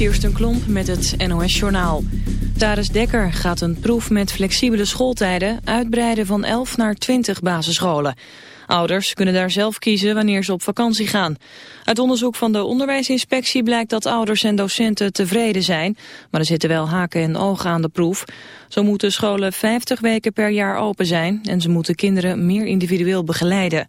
Kirsten Klomp met het NOS-journaal. Taris Dekker gaat een proef met flexibele schooltijden uitbreiden van 11 naar 20 basisscholen. Ouders kunnen daar zelf kiezen wanneer ze op vakantie gaan. Uit onderzoek van de onderwijsinspectie blijkt dat ouders en docenten tevreden zijn. Maar er zitten wel haken en ogen aan de proef. Zo moeten scholen 50 weken per jaar open zijn en ze moeten kinderen meer individueel begeleiden.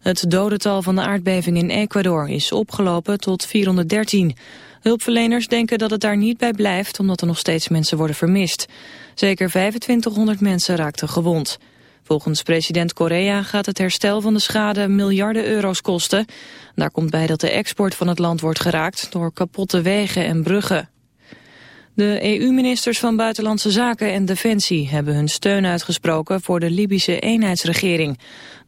Het dodental van de aardbeving in Ecuador is opgelopen tot 413. Hulpverleners denken dat het daar niet bij blijft omdat er nog steeds mensen worden vermist. Zeker 2500 mensen raakten gewond. Volgens president Correa gaat het herstel van de schade miljarden euro's kosten. Daar komt bij dat de export van het land wordt geraakt door kapotte wegen en bruggen. De EU-ministers van Buitenlandse Zaken en Defensie hebben hun steun uitgesproken voor de Libische eenheidsregering.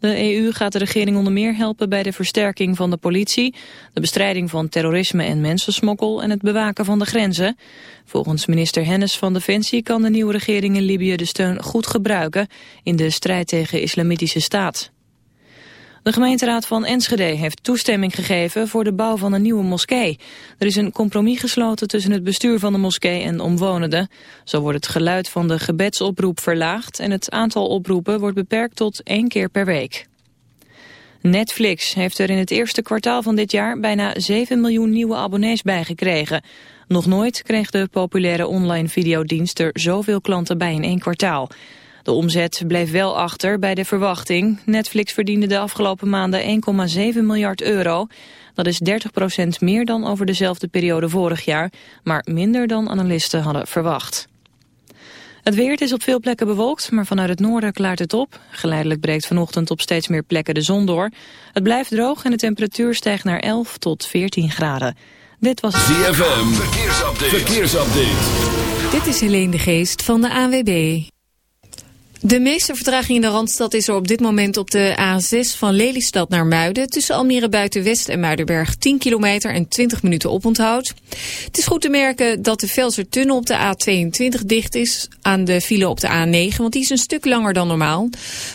De EU gaat de regering onder meer helpen bij de versterking van de politie, de bestrijding van terrorisme en mensensmokkel en het bewaken van de grenzen. Volgens minister Hennis van Defensie kan de nieuwe regering in Libië de steun goed gebruiken in de strijd tegen islamitische staat. De gemeenteraad van Enschede heeft toestemming gegeven voor de bouw van een nieuwe moskee. Er is een compromis gesloten tussen het bestuur van de moskee en omwonenden. Zo wordt het geluid van de gebedsoproep verlaagd en het aantal oproepen wordt beperkt tot één keer per week. Netflix heeft er in het eerste kwartaal van dit jaar bijna 7 miljoen nieuwe abonnees bijgekregen. Nog nooit kreeg de populaire online videodienst er zoveel klanten bij in één kwartaal. De omzet bleef wel achter bij de verwachting. Netflix verdiende de afgelopen maanden 1,7 miljard euro. Dat is 30% meer dan over dezelfde periode vorig jaar, maar minder dan analisten hadden verwacht. Het weer is op veel plekken bewolkt, maar vanuit het noorden klaart het op. Geleidelijk breekt vanochtend op steeds meer plekken de zon door. Het blijft droog en de temperatuur stijgt naar 11 tot 14 graden. Dit was ZFM, verkeersupdate. verkeersupdate. Dit is Helene de Geest van de AWB. De meeste vertraging in de Randstad is er op dit moment op de A6 van Lelystad naar Muiden. Tussen Almere Buiten-West en Muidenberg 10 kilometer en 20 minuten oponthoud. Het is goed te merken dat de Velsertunnel op de A22 dicht is aan de file op de A9. Want die is een stuk langer dan normaal.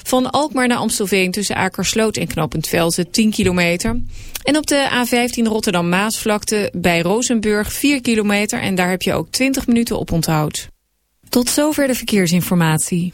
Van Alkmaar naar Amstelveen tussen Akersloot en Knopend Velzen 10 kilometer. En op de A15 Rotterdam-Maasvlakte bij Rozenburg 4 kilometer. En daar heb je ook 20 minuten oponthoud. Tot zover de verkeersinformatie.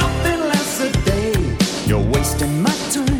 Nothing lasts a day. You're wasting my time.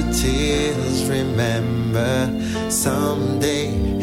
To tears, remember someday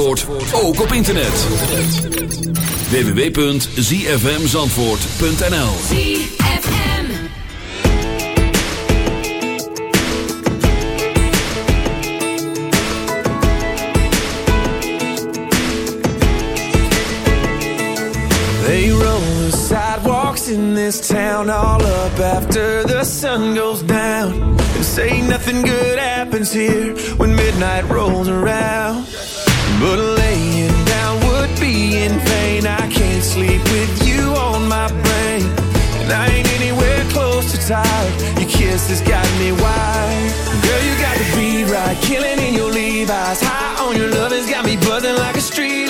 Zandvoort ook op internet. www.zfmzandvoort.nl They roll the sidewalks in this town all up after the sun goes down. And say nothing good happens here when midnight rolls around. But laying down would be in vain. I can't sleep with you on my brain. And I ain't anywhere close to tired. Your kiss has got me wide. Girl, you got the beat right. Killing in your Levi's. High on your love has got me buzzing like a street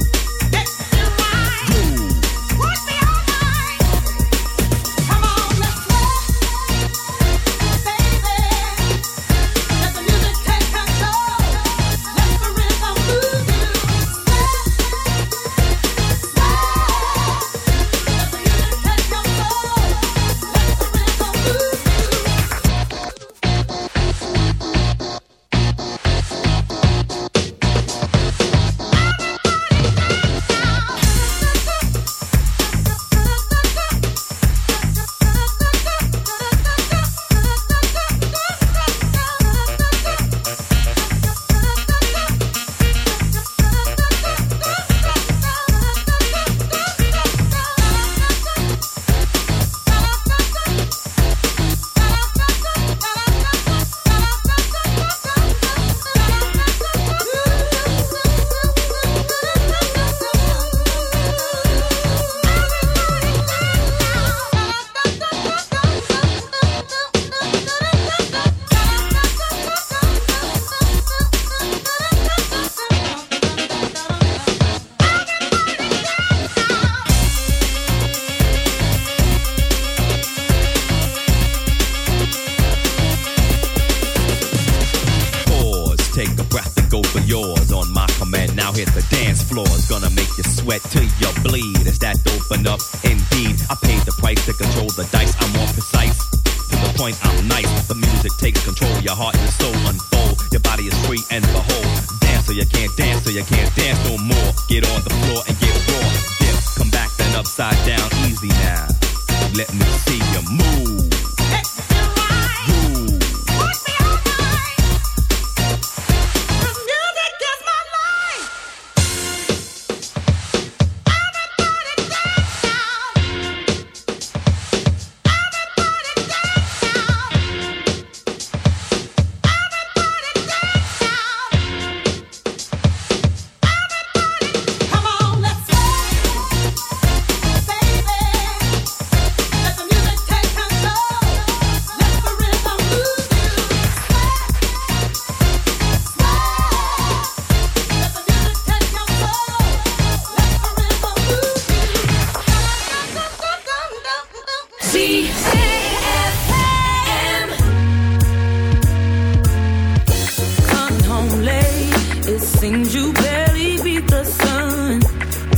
Seems you barely beat the sun.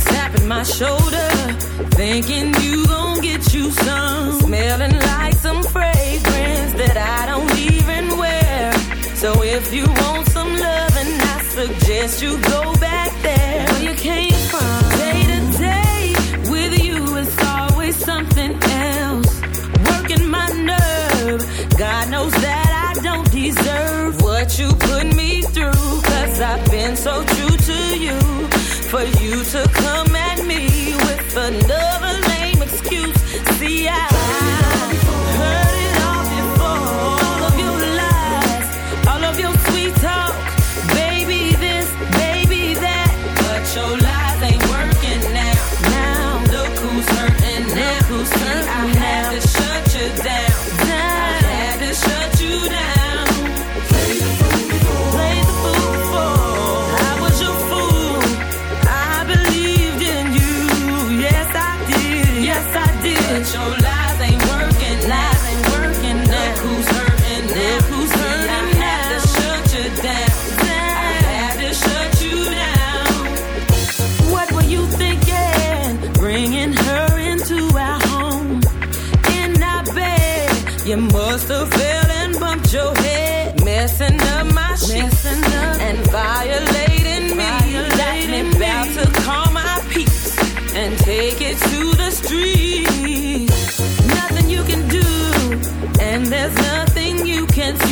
Tapping my shoulder, thinking you gon' get you some. Smelling like some fragrance that I don't even wear. So if you want some loving, I suggest you go back there where you came from. Day to day with you is always something else. Working my nerve, God knows that I don't deserve what you put me through. Cause I've been so true to you. For you to come at me with another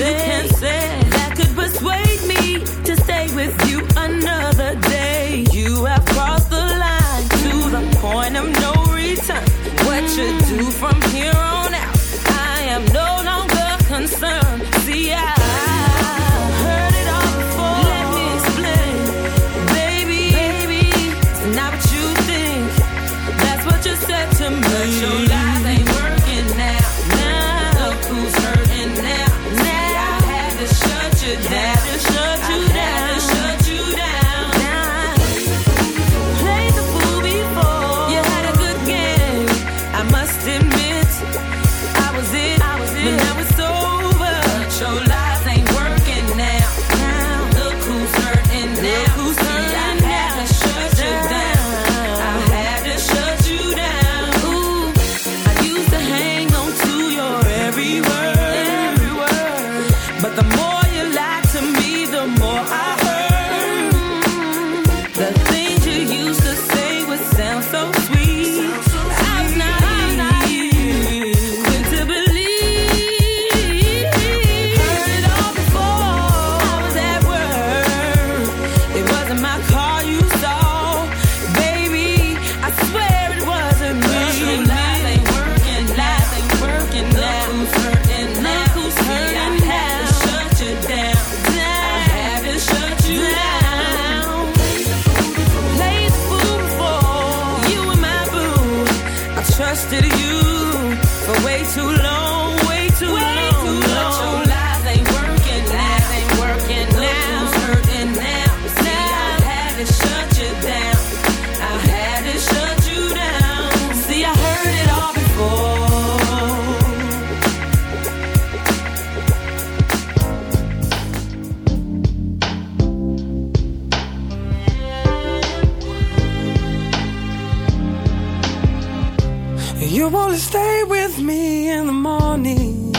that could persuade me to stay with you another day. You have crossed the line to the point of no return. What you do from here You only stay with me in the morning.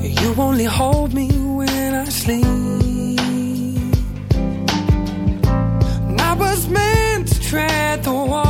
You only hold me when I sleep. And I was meant to tread the water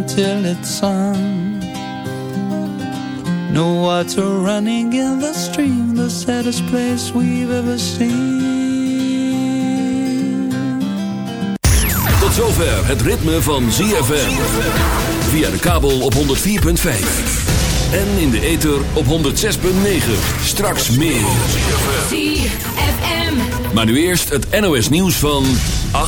until it's sun. No water running in the stream, the saddest place we've ever seen. Tot zover het ritme van ZFM. Via de kabel op 104.5. En in de ether op 106.9. Straks meer. ZFM. Maar nu eerst het NOS nieuws van